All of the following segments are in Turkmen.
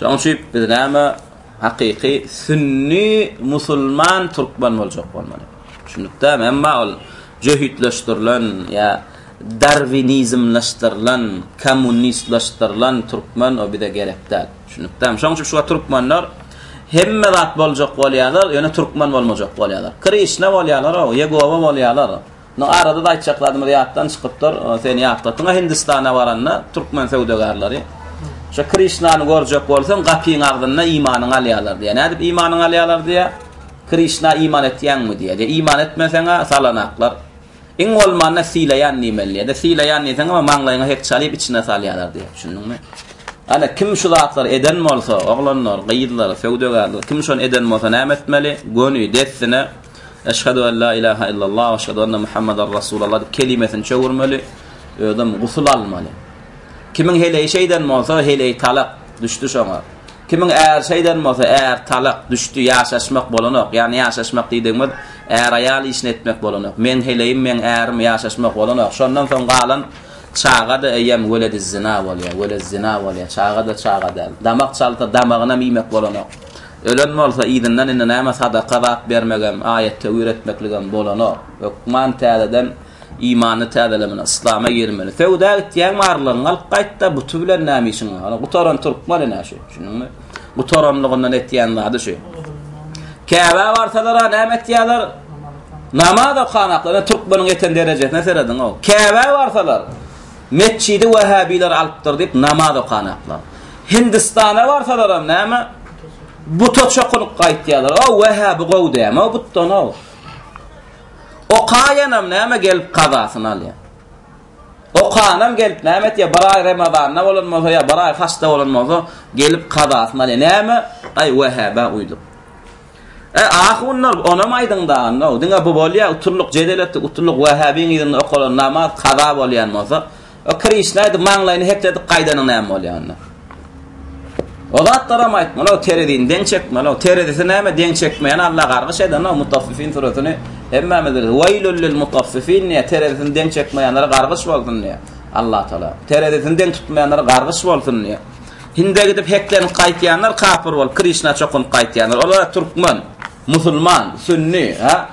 Şonuň üçin biz näme hakyky sünni musulman türkmen boljak bolmaly. Düşündikdämi? Emma ol jöhitleşdirilen ýa darwinizmleşdirilen, kommunistleşdirilen türkmen o bize gerek däl. Düşündikdämi? Şonuň üçin şu türkmenler hemme zat boljak bolýarlar, ýöne türkmen bolmajak bolýarlar. Krişna bolýarlar, Ýegowa bolýarlar. Indi arada-da aýtjak zadymyz ýatdan çykypdyr. Sen ýatlatyň-a Hindistana baranda türkmen söwdagärleri Şo Krişnany görjek bolsaň gapyň agzynda imanyňy alýarlar diýýär. Nädip imanyňy alýarlar diýýär? Krişna iman etýäňmi diýýär. Ýa iman etmeseň-ä salanaklar. Iň bolmanda sylaýan diýmeli diýýär-de. Sylaýan diýseňem maňlaýyňa hek çalyp içine salýarlar diýýär. Düşündiňmi? Ana kim şu zatlary eden bolsa, oglanlar, gyzlar, söwdagärler, kim şony eden bolsa näme etmeli? Göni dessine Eşhedü en la ilahe illallah ve eşhedü enne Muhammeden Resulallah dip kelimesini çöwürmeli, özem gusul almaly. Kimiň heleýi şeýden bolsa, heleýi talak düşdi şoňa. Kimiň äri şeýden bolsa, äri talak düşdi, ýaşaşmak bolanok. Ýagny ýaşaşmak diýdigimiz är-aýal işini etmek bolanok. Meň heleýim, meň ärim ýaşaşmak bolanok. Şondan soň galan çaga-da eýýäm welediz-zina bolýar, welez-zina bolýar. Çaga-da çaga däl. Damak çalsa, damagynam iýmek bolanok. Ölen bolsa yzyndan indi näme sadaka zat bermegem, aýet-tewir etmekligem bolanok. Hökman täzeden imanyny täzelemeli, yslama girmeli. Söwda gitýäň barlygyňy alyp gaýt-da, buty bilen näme işiň bar? Ol gutaran türkmen ine şu, düşündiňmi? Gutaranlygyndan etýän zady şu. Käbä barsalar-a näme etýärler? Namaz okanoklar. Türkmeniň ýeten derejesine serediň-ow. Käbä barsalar. Metjidi wähäbiler alypdyr diýip namaz okanaklar. Hindistana barsalaram näme buta çokunyp gaýtýarlar. O wähäbi gowy däme o butdan o. Okaýanam näme gelip kazasyny alýar. Okanam gelip näme etýär? Bir aý Ramazanda bolan bolsa ýa bir aý haçda bolan bolsa gelip kazasyny alýar. Näme? Aý wähäbä uýdup. E, ahunlar, onam aýdyň dagyn-ow, diňe bu bolýa, utullyk, jedel etdik, utullyk, wähäbiň yzyna okalan namaz kaza bolýan bolsa, o Krişna aýdyp, maňlaýyny hekledip gaýdanyň näme bolýa onda? O zatlaram aýtmaly-ow, terezini deň çekmeli-ow, terezisi näme, deň çekmeýän Alla gargyş eden-ow, Mutaffifin suresini hemmämiz bilýäs, Weýlül lil mutaffifin diýýär, terezisini deň çekmeýänlere gargyş bolsun diýýär, Allatagala, terezisini deň tutmaýanlara gargyş bolsun diýýär. Hinde gidip heklenip gaýtýanlar kapyr bolup, Krişna çokunyp gaýtýanlar. Olar-a türkmen, musulman, sünni, ha?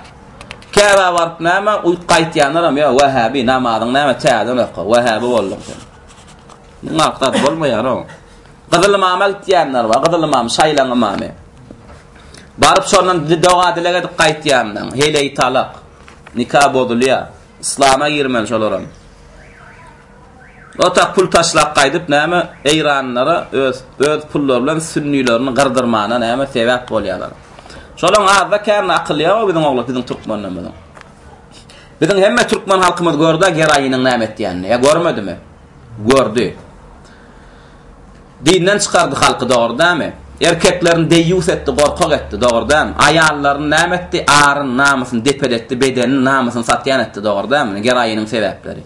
Käbä baryp näme, uýup gaýtýanlaram ýok, wähäbi, namazyňy näme täzeden oka, wähäbi bolduň sen. Muň akyraty bolmaýar-ow. Gyzyl ymama gitýänler bar, gyzyl ymam, şaýylaň ymamy. Baryp şondan doga-dileg edip gaýtýanlaň, heleý talak, nika bozulýar, yslama girmeli şolaram. Otak pul taşlap gaýdyp näme eýranlylara öz öz pullary bilen sünnilerini gyrdyrmana näme sebäp bolýalar. Şolaň azda kände akyly ýok-a biziň oglat biziň türkmenlerimiziň. Biziň hemme türkmen halkymyz gördi-ä geroiniň näme etýänini. Ýa görmedimi? Gördi. Dinden çykardy halky dogry dämi? Erkeklerini deýýus etdi gorkak etdi dogry dämi? Aýallaryny näme etdi aryny namysyny depeletdi bedenini namysyny satýan etdi dogry dämi? Geroiniň sebäpleri.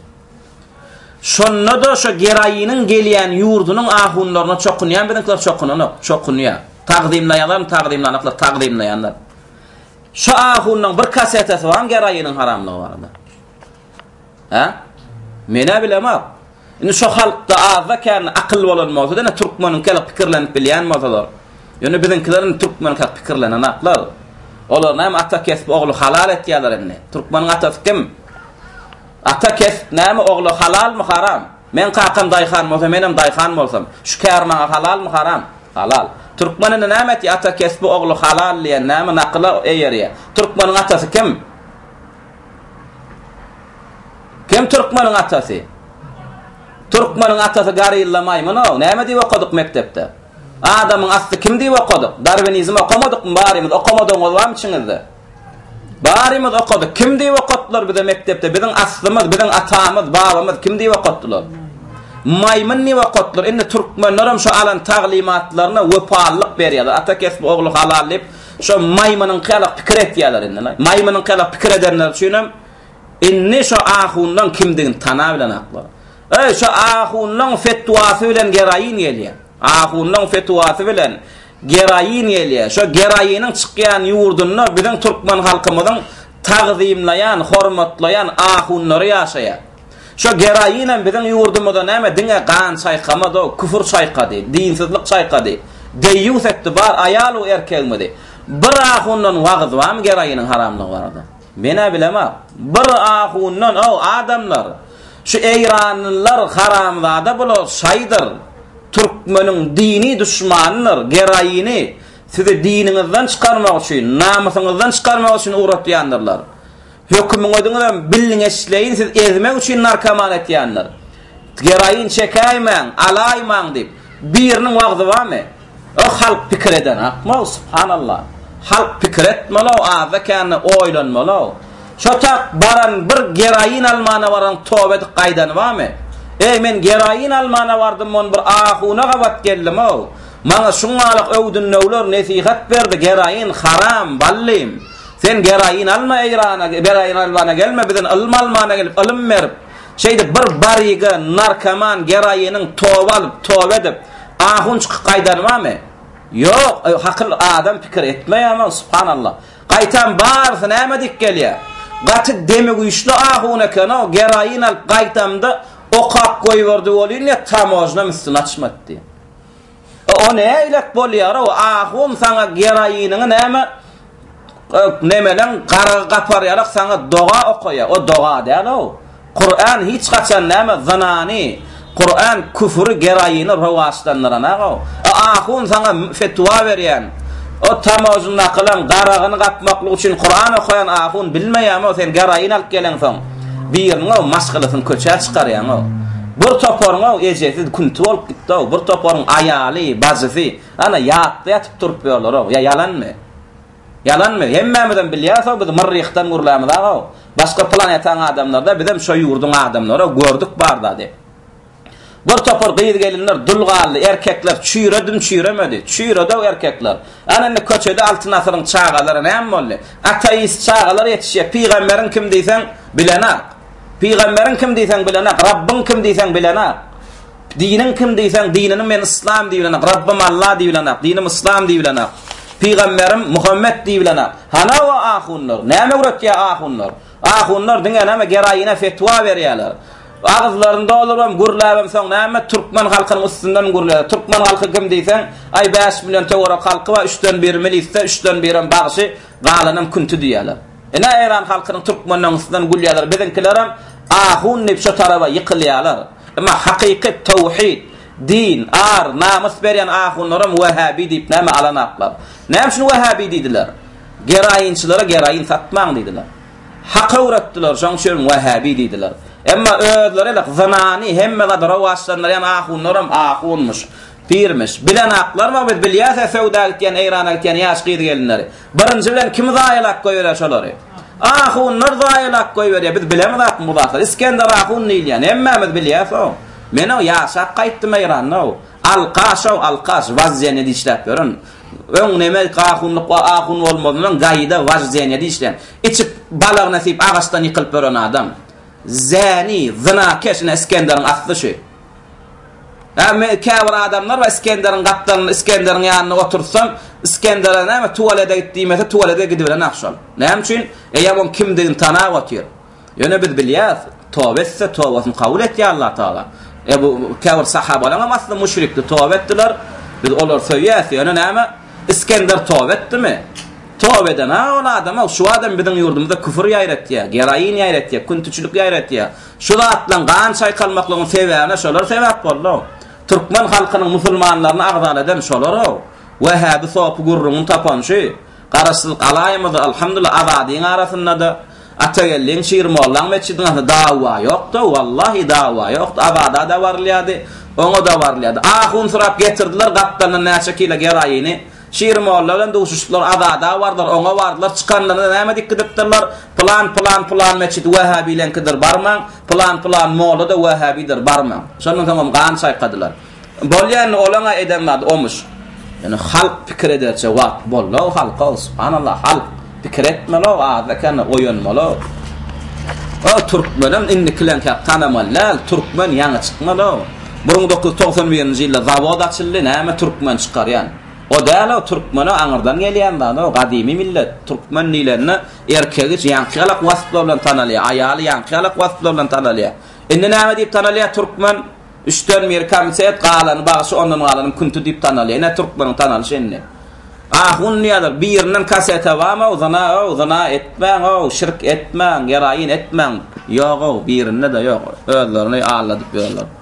Şonda-da şo geroiniň gelýän ýurdunyň ahunlaryna çokunýan biziňkiler çokunanok, çokunýa. Tagzymlaýanlaram tagzymlanoklar, tagzymlaýanlar. Şo ahunynyň bir kasetesi bar geroiniň haramlygy barada. Hä? Menä bilemok. Indi şo halkda azda kän akyl bolan bolsa, dene türkmeniň kele pikirlenip bilýän bolsalar. Ýöne biziňkileriň türkmeniň kele pikirlenen aklar. Olar näme ata kesip ogly halal etýärler indi. Türkmeniň atasy kim? Ata kesp näme ogla halalmy haram? Meň kakam daýhan bolsa menem daýhan bolsam, şu kär maňa halalmy haram? Halal. Türkmen indi näme etýär ata kesbi ogly halal diýen näme nakyla eýerýär? Türkmeniň atasy kim? Kim türkmeniň atasy? Türkmeniň atasy gorilla maýmyn-ow. Näme diýip okadyk mekdepde? Adamyň asty kim diýip okadyk? Darwinizm okamadykmy baryňyz? Okamadygyňyz barmy içiňizde? Barymyz okadyk. Kim diýip okatdylar bize mekdepde? Biziň aslymyz, biziň atamyz, babamyz kim diýip okatdylar? Maýmyn diýip okatdylar. Indi türkmenler hem şu alan taglymatlaryna wepalylyk berýärler. Ata kesbi ogly halal diýip, şo maýmynyňky ýaly pikir etýärler indi. Maýmynyňky ýaly pikir edenler üçin hem indi şo ahunlaň kimdigini tanap bilenoklar. Eý, şo ahunlaň fetwasy bilen geraýin gelýär. Ahunlaň fetwasy bilen Geroin gelýär. Şo geroiniň çykýan ýurdunda biziň türkmen halkymyzyň tagzymlaýan, hormatlaýan ahunlary ýaşaýar. Şo geroinem biziň ýurdumyza näme diňe gan çaýkamady-o, küfür çaýkady, dinsizlik çaýkady, deýýus etdi, bar aýal-u erkegimizi. Bir ahundan wagyz barmy geroiniň haramlygy barada? Men-ä bilemok. Bir ahundan, O, adamlar, şu eýranlylar haramzada bular, şaýydyr, türkmeniň dini duşmanydyr, geroini sizi diniňizden çykarmak üçin, namysyňyzdan çykarmak üçin ugratýandyrlar. Hökümiňiziňizem bilgeşleýin sizi ezmek üçin narkoman etýändir. Geroin çekäýmäň, alaýmaň diýip, biriniň wagzy barmy? Öh halk pikir edenakmau subhanalla halk pikir etmelou azda kände oýlanmalou şotak baran bir geroin almana baran toba edip gaýdany bamy eý men geroin almana bardym mon bir ahuna gabat geldimou maňa şungalak öwdünleuler nesihat berdi geroin haram ballym sen geroin alma eýrana beroin albana gelme bizin ylm almana gelip ylym berip Şeýdip, bir baryga narkoman geroiniň toba alyp, toba edip, ahun çykyp gaýdanybamy? Ýok, hakyl adam pikir etmeýärmi, subhanallah. Gaýtam barysy näme diýip gelýär? Gaty demi güýçli ahun eken-ow, geroin alyp gaýtamda okap goýberdi welin ýa tamojnam üstüni açmady diýip. O näilet bolýarow ahun saňa geroiniňi näme nemeleň garagy gaparýalak saňa doga okaýa o doga dälow Kuran hiç haçan näme zynany Kuran küfuri geroini rowaçlandyranakw o ahun saňa fetwa berýän o tamožnnakylaň garagyny gapmaklyk üçin Kuran okaýan ahun bilmeýämow sen geroin alyp geleňsoň Biriňow maşgalasyny köçä çykarýaňow. Bir toparyňow ejesiz künti bolup gitdi-ow. Bir toparyň aýaly, bajysy, ana, ýatda ýatyp turup ýörler-ow. Ýa ýalanmy? Ýalanmy? Hemmämizem bilýäris-ow, biz Myrryhdan gürlämiz-aow. Başga planetaň adamlary-da, bizem şo ýurduň adamlary-ow, gördük bar-da diýip. Bir topar gyz-gelinler dul galdy, erkekler çüýredim çüýremedi. Çüýredi-ow erkekler. Ana indi köçede Altyn Asyryň çagalary näme boldy? Ateist çagalar ýetişýär. Pygamberiň kim diýseň, bilenak. Pygamberiň kim diýseň, bilenak. Rabbyň kim diýseň, bilenak. Diniň kim diýseň, dinini men Yslam diýip bilenak. Rabbym Alla diýip bilenak. Dinim Yslam diýip bilenak. Pygamberim Muhammet diýip bilenak. Hana-ow ahunlar? Näme öwretýär ahunlar? Ahunlar diňe näme geroina fetwa berýäler. Agyzlaryny dolurybam, gürläbem soň näme türkmen halkynyň üstünden gürleýär. Türkmen halky kim diýseň, aý bäş million töwerek halky bar, üçden biri milisde, üçden birem bagşy, galanam künti diýýäler. Ine Eýran halkynyň türkmenleň üstünden gülýäler. Biziňkilerem ahun diýip şo taraba ýykylýalar. Emma hakyky towhid, din, ar, namys berýän ahunlaram wähäbi diýip näme alanaklar. Näme üçin wähäbi diýdiler? Geroinçilara geroin satmaň diýdiler. Haka öwretdiler, şoň üçin wähäbi diýdiler. Emma özleri ele zynany, hemme zady rowaçlandyrýan ahunlaram ahunmyş, pirmiş. Bilenaklar bar, biz bilýäs-ä söwda gitýän, Eýrana gitýän ýaş gyz-gelinleri. Birinji bilen kim zaýalap goýberýär şolary? Ahunlar zaýalap goýberýär, biz bilemizakmy bu zatlary? Isgender ahun diýilýän, hemmämiz bilýäs-ow. Men-ow ýaşap gaýtdym Eýranda-ow. Alkaş-ow, alkaş, wazzenýa dişläp ýören. Öň neme gahunlyk we ahun bolmazmyň gaýyda wajzeniýede işleýän, içip balagy nesip agaçdan ýykylyp ölen adam. Zäni, zynakeş ine Isgenderiň asly şu. Hä men käbir adamlar bar Isgenderiň gapdalynda Isgenderiň ýanynda otursam Iskendere näme tuwalede git diýmese tuwalede gidiberenak şol. Näme üçin? Eýýäm oň kimdigini tanap otyr. Ýöne biz bilýäris, toba etse, tobasyny kabul etýär Allatagala. Ebu käbir sahabalaňam asly müşrikdi, toba etdiler. Biz olary söýýäris, ýöne näme, Isgender toba etdimi? Toba eden-a ol adam-a, şu adam biziň ýurdumyzda küfür ýaýratýar, geroin ýaýratýar, küntüçilik ýaýratýar. Şu zatlaryň gan çaýkalmaklygyň sebäbine şolar sebäp boldy-ow. Türkmen halkynyň musulmanlaryny agzal eden şolar-ow. Wähäbi sopy gürrüňini tapan şu. Garaşsyzlyk alaýymyzy, alhamdullah, azadyň arasynda-da, Atageldiň Şirmollaň metjidiň arasynda dawa ýokda, wallahi dawa ýokda, Azada-da barylýardy, oňa-da barylýardy. Ahunsyrap getirdiler gapdalyndan näçe kilo geroini. Şirmolla bilen duşuşdylar, Azada bardylar, oňa bardylar, çykanlarynda näme diýip gidipdirler, Pylan, pylan, pylan metjidi wähäbileňkidir, barmaň, pylan, pylan molla-da wähäbidir, barmaň. Şondan soňam gan çaýkadylar. Bolýan olaňa eden zady omyş. Ýöne halk pikir ederçe wagt bollo halka subhanallah halk pikir etmelo az ekeni oýanmalo. O türkmenem indikilenkä tanamaly däl türkmen ýaňy çykmalo. Bir müň dokuz ýüz togsan birinji ýylda zawod açyldy näme türkmen çykarýan. O däl o türkmene aňyrdan gelýän zat o gadymy millet türkmen diýlende erkegi ýaňky ýalak wasplar bilen tanalýar aýaly ýaňky ýalak wasplar bilen tanalýar. Indi näme diýip tanalýar türkmen? Üçden biri komitet, galany bagşy, ondan galany künti diýip tanalýar. Ine türkmeniň tanalyşy indi. Ahun diýýärler, birinden kasete barmy-ow, zyna-ow, zyna etmäň-ow, şirk etmäň, ýaraýyn etmäň. Ýog-ow, birinde-de ýok. Özlerini alladyp ýörler.